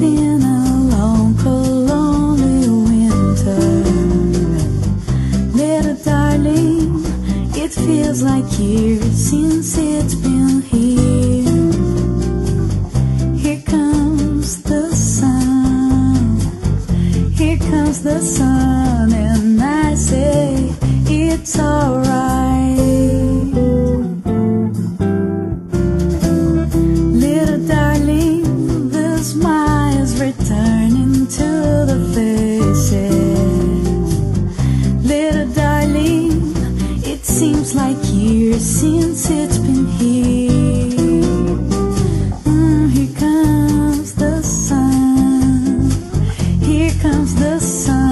been a long, winter. Little darling, it feels like years since it's been here. Here comes the sun. Here comes the sun, and I say it's alright. Seems like years since it's been here. Mm, here comes the sun. Here comes the sun,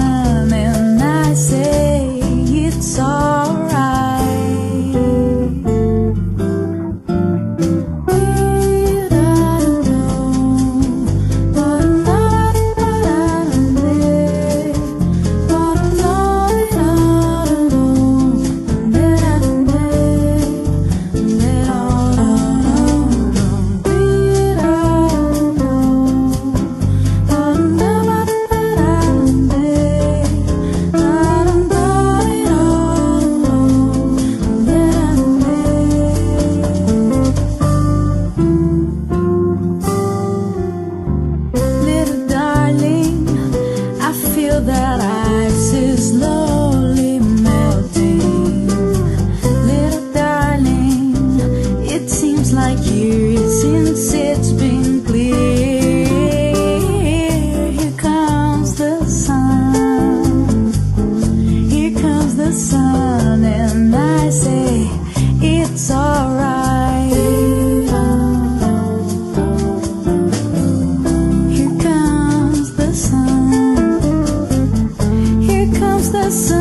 the sun.